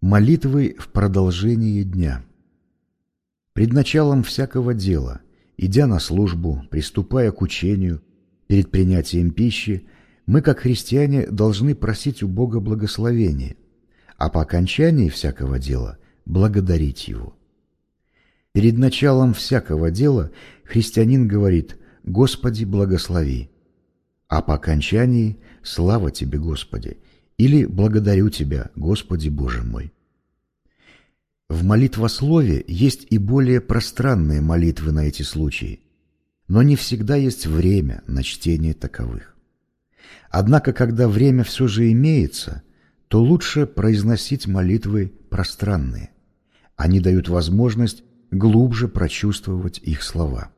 Молитвы в продолжении дня. Пред началом всякого дела, идя на службу, приступая к учению, перед принятием пищи, мы, как христиане, должны просить у Бога благословения, а по окончании всякого дела благодарить Его. Перед началом всякого дела христианин говорит «Господи, благослови», а по окончании «Слава Тебе, Господи», или «Благодарю Тебя, Господи Боже мой». В молитвослове есть и более пространные молитвы на эти случаи, но не всегда есть время на чтение таковых. Однако, когда время все же имеется, то лучше произносить молитвы пространные. Они дают возможность глубже прочувствовать их слова.